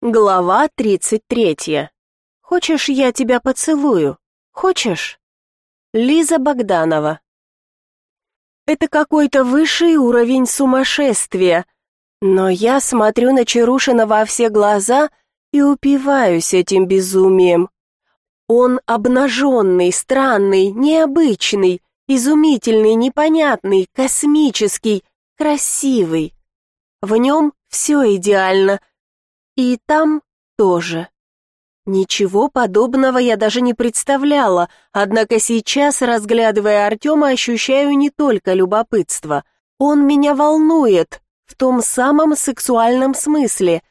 Глава тридцать третья. Хочешь, я тебя поцелую? Хочешь? Лиза Богданова. Это какой-то высший уровень сумасшествия. Но я смотрю на Чарушина во все глаза и упиваюсь этим безумием. Он обнаженный, странный, необычный, изумительный, непонятный, космический, красивый. В нем все идеально — и там тоже. Ничего подобного я даже не представляла, однако сейчас, разглядывая Артема, ощущаю не только любопытство. Он меня волнует, в том самом сексуальном смысле.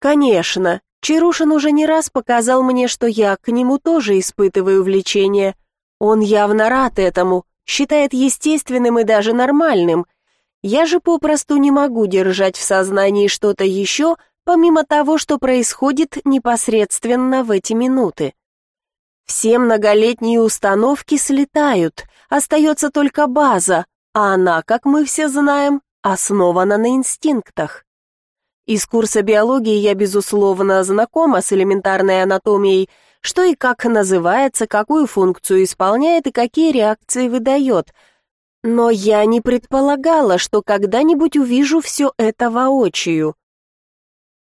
Конечно, Чарушин уже не раз показал мне, что я к нему тоже испытываю влечение. Он явно рад этому, считает естественным и даже нормальным. Я же попросту не могу держать в сознании что-то еще, помимо того, что происходит непосредственно в эти минуты. Все многолетние установки слетают, остается только база, а она, как мы все знаем, основана на инстинктах. Из курса биологии я, безусловно, знакома с элементарной анатомией, что и как называется, какую функцию исполняет и какие реакции выдает. Но я не предполагала, что когда-нибудь увижу все это воочию.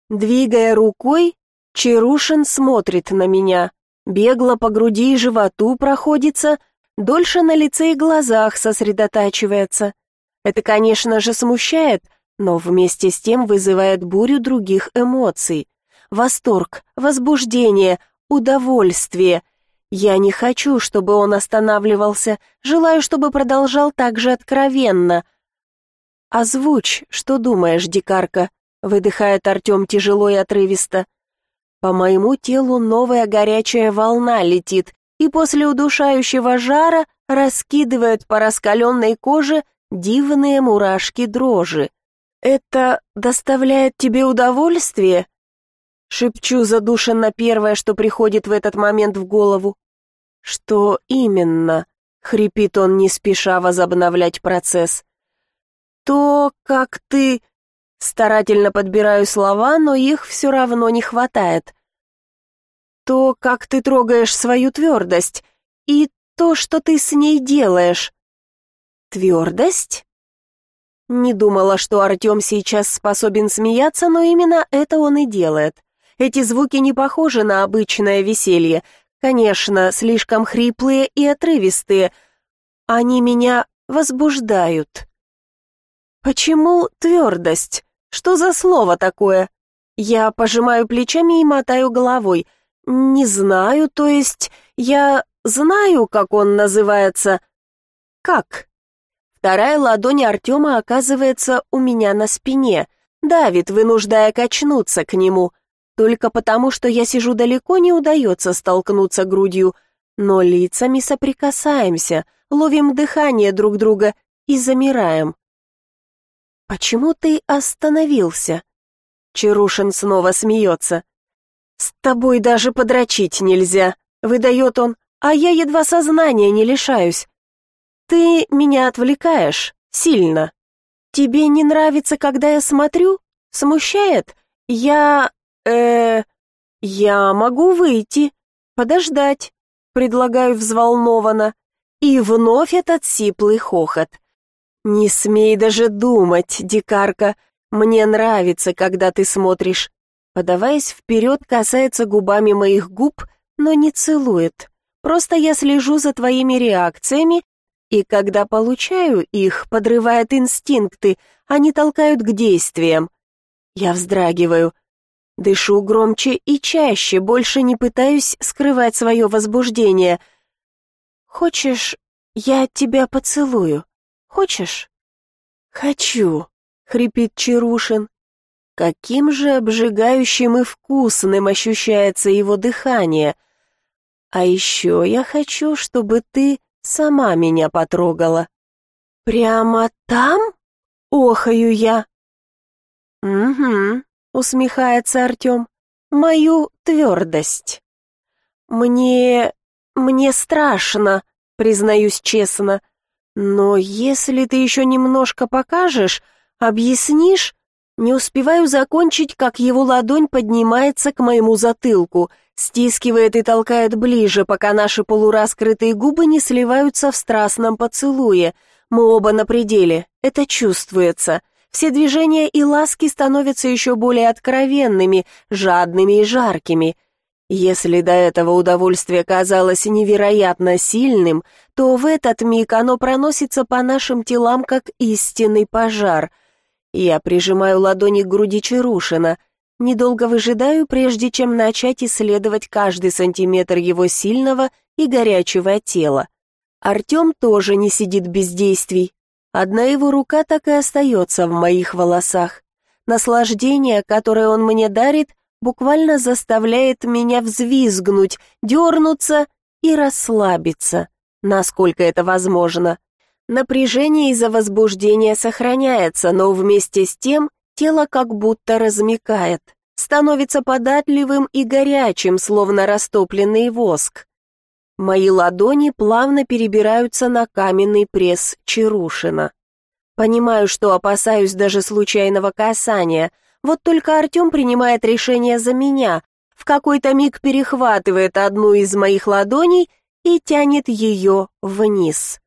Двигая рукой, Чарушин смотрит на меня, бегло по груди и животу проходится, дольше на лице и глазах сосредотачивается. Это, конечно же, смущает, но вместе с тем вызывает бурю других эмоций. Восторг, возбуждение, удовольствие. Я не хочу, чтобы он останавливался, желаю, чтобы продолжал так же откровенно. Озвучь, что думаешь, дикарка, выдыхает Артем тяжело и отрывисто. По моему телу новая горячая волна летит, и после удушающего жара раскидывает по раскаленной коже дивные мурашки дрожи. «Это доставляет тебе удовольствие?» Шепчу задушенно первое, что приходит в этот момент в голову. «Что именно?» — хрипит он, не спеша возобновлять процесс. «То, как ты...» Старательно подбираю слова, но их все равно не хватает. То, как ты трогаешь свою твердость, и то, что ты с ней делаешь. Твердость? Не думала, что Артем сейчас способен смеяться, но именно это он и делает. Эти звуки не похожи на обычное веселье. Конечно, слишком хриплые и отрывистые. Они меня возбуждают. Почему твердость? Что за слово такое? Я пожимаю плечами и мотаю головой. Не знаю, то есть я знаю, как он называется. Как? Вторая ладонь Артема оказывается у меня на спине, давит, вынуждая качнуться к нему. Только потому, что я сижу далеко, не удается столкнуться грудью, но лицами соприкасаемся, ловим дыхание друг друга и замираем. «Почему ты остановился?» Чарушин снова смеется. «С тобой даже подрочить нельзя», — выдает он, «а я едва сознания не лишаюсь. Ты меня отвлекаешь, сильно. Тебе не нравится, когда я смотрю? Смущает? Я... э... я могу выйти, подождать», — предлагаю взволнованно. И вновь этот сиплый хохот. «Не смей даже думать, дикарка. Мне нравится, когда ты смотришь». Подаваясь вперед, касается губами моих губ, но не целует. Просто я слежу за твоими реакциями, и когда получаю их, подрывает инстинкты, они толкают к действиям. Я вздрагиваю. Дышу громче и чаще, больше не пытаюсь скрывать свое возбуждение. «Хочешь, я тебя поцелую?» Хочешь?» «Хочу», — хрипит Чарушин. Каким же обжигающим и вкусным ощущается его дыхание. А еще я хочу, чтобы ты сама меня потрогала. Прямо там? Охаю я. Угу, усмехается Артем. Мою твердость. Мне... мне страшно, признаюсь честно. Но если ты еще немножко покажешь, объяснишь, Не успеваю закончить, как его ладонь поднимается к моему затылку, стискивает и толкает ближе, пока наши полураскрытые губы не сливаются в страстном поцелуе. Мы оба на пределе, это чувствуется. Все движения и ласки становятся еще более откровенными, жадными и жаркими. Если до этого удовольствие казалось невероятно сильным, то в этот миг оно проносится по нашим телам, как истинный пожар. Я прижимаю ладони к груди Чарушина, недолго выжидаю, прежде чем начать исследовать каждый сантиметр его сильного и горячего тела. Артем тоже не сидит без действий. Одна его рука так и остается в моих волосах. Наслаждение, которое он мне дарит, буквально заставляет меня взвизгнуть, дернуться и расслабиться, насколько это возможно. Напряжение из-за возбуждения сохраняется, но вместе с тем тело как будто размякает, становится податливым и горячим, словно растопленный воск. Мои ладони плавно перебираются на каменный пресс Чарушина. Понимаю, что опасаюсь даже случайного касания — вот только Артем принимает решение за меня, в какой-то миг перехватывает одну из моих ладоней и тянет ее вниз.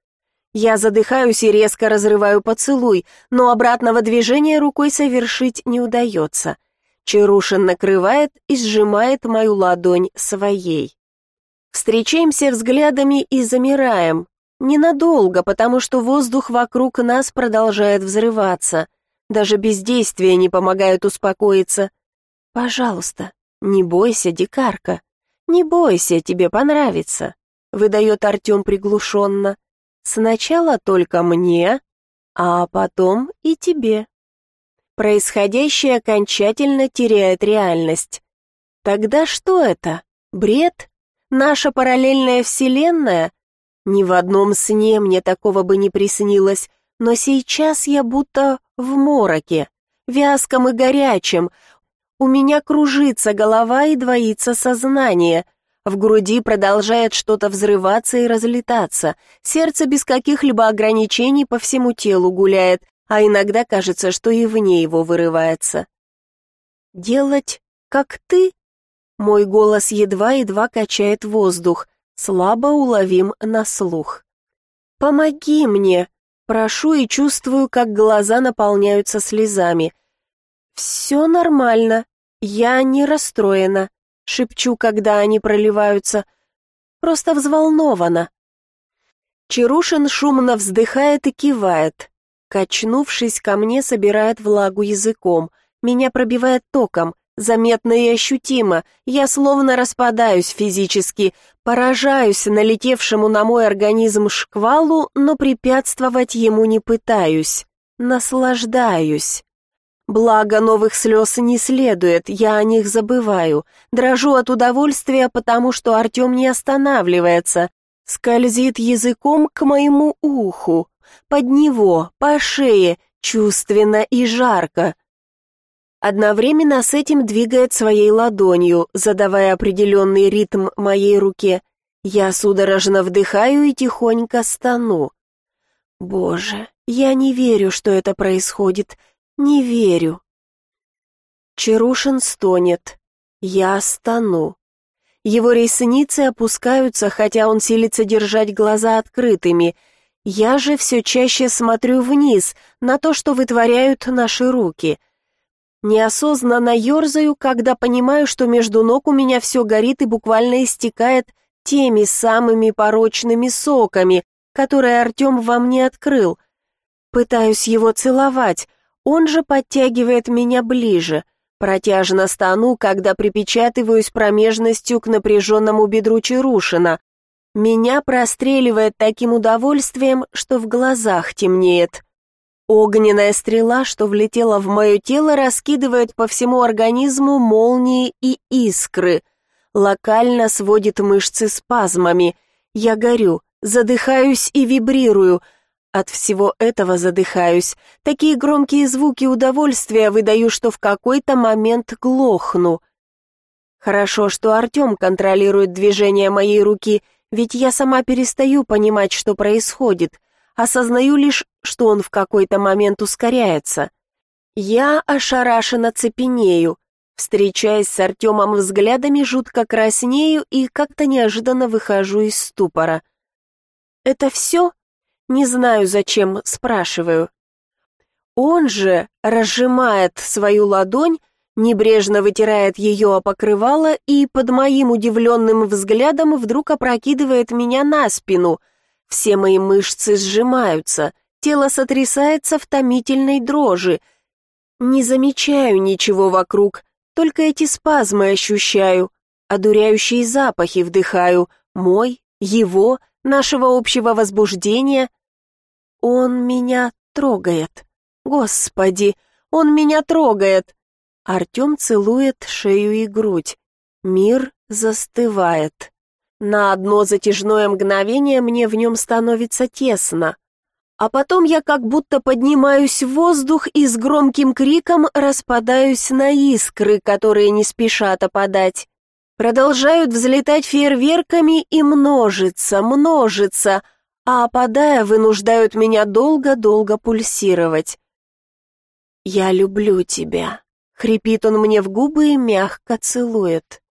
Я задыхаюсь и резко разрываю поцелуй, но обратного движения рукой совершить не удается. Чарушин накрывает и сжимает мою ладонь своей. Встречаемся взглядами и замираем. Ненадолго, потому что воздух вокруг нас продолжает взрываться. Даже бездействие не помогает успокоиться. Пожалуйста, не бойся, дикарка. Не бойся, тебе понравится, выдает Артем приглушенно. Сначала только мне, а потом и тебе. Происходящее окончательно теряет реальность. Тогда что это? Бред? Наша параллельная вселенная? Ни в одном сне мне такого бы не приснилось, но сейчас я будто в мороке, вязком и горячем. У меня кружится голова и двоится сознание. В груди продолжает что-то взрываться и разлетаться. Сердце без каких-либо ограничений по всему телу гуляет, а иногда кажется, что и вне его вырывается. «Делать, как ты?» Мой голос едва-едва качает воздух, слабо уловим на слух. «Помоги мне!» Прошу и чувствую, как глаза наполняются слезами. «Все нормально, я не расстроена», — шепчу, когда они проливаются. «Просто взволнована». Чарушин шумно вздыхает и кивает. Качнувшись ко мне, собирает влагу языком. Меня пробивает током. Заметно и ощутимо, я словно распадаюсь физически, поражаюсь налетевшему на мой организм шквалу, но препятствовать ему не пытаюсь. Наслаждаюсь. Благо новых слез не следует, я о них забываю. Дрожу от удовольствия, потому что Артем не останавливается. Скользит языком к моему уху, под него, по шее, чувственно и жарко. Одновременно с этим двигает своей ладонью, задавая определенный ритм моей руке. Я судорожно вдыхаю и тихонько стану. Боже, я не верю, что это происходит. Не верю. Чарушин стонет. Я стану. Его ресницы опускаются, хотя он силится держать глаза открытыми. Я же все чаще смотрю вниз, на то, что вытворяют наши руки — Неосознанно ерзаю, когда понимаю, что между ног у меня все горит и буквально истекает теми самыми порочными соками, которые Артем во мне открыл. Пытаюсь его целовать, он же подтягивает меня ближе. Протяжно стану, когда припечатываюсь промежностью к напряженному бедру Чарушина. Меня простреливает таким удовольствием, что в глазах темнеет. Огненная стрела, что влетела в мое тело, раскидывает по всему организму молнии и искры. Локально сводит мышцы спазмами. Я горю, задыхаюсь и вибрирую. От всего этого задыхаюсь. Такие громкие звуки удовольствия выдаю, что в какой-то момент глохну. Хорошо, что Артем контролирует движение моей руки, ведь я сама перестаю понимать, что происходит. Осознаю лишь, что он в какой-то момент ускоряется. Я ошарашенно цепенею. Встречаясь с Артемом взглядами, жутко краснею и как-то неожиданно выхожу из ступора. «Это все?» Не знаю, зачем, спрашиваю. Он же разжимает свою ладонь, небрежно вытирает ее о покрывало и под моим удивленным взглядом вдруг опрокидывает меня на спину. Все мои мышцы сжимаются, тело сотрясается в томительной дрожи. Не замечаю ничего вокруг, только эти спазмы ощущаю, одуряющие запахи вдыхаю, мой, его, нашего общего возбуждения. Он меня трогает. Господи, он меня трогает. Артем целует шею и грудь. Мир застывает. На одно затяжное мгновение мне в нем становится тесно. А потом я как будто поднимаюсь в воздух и с громким криком распадаюсь на искры, которые не спешат опадать. Продолжают взлетать фейерверками и множиться, множиться, а опадая, вынуждают меня долго-долго пульсировать. «Я люблю тебя», — хрипит он мне в губы и мягко целует.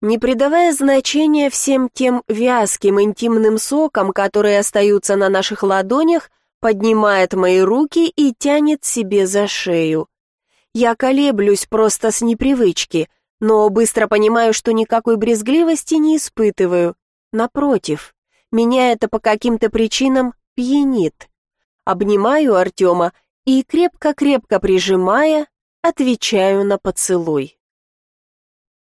Не придавая значения всем тем вязким интимным сокам, которые остаются на наших ладонях, поднимает мои руки и тянет себе за шею. Я колеблюсь просто с непривычки, но быстро понимаю, что никакой брезгливости не испытываю. Напротив, меня это по каким-то причинам пьянит. Обнимаю Артема и, крепко-крепко прижимая, отвечаю на поцелуй.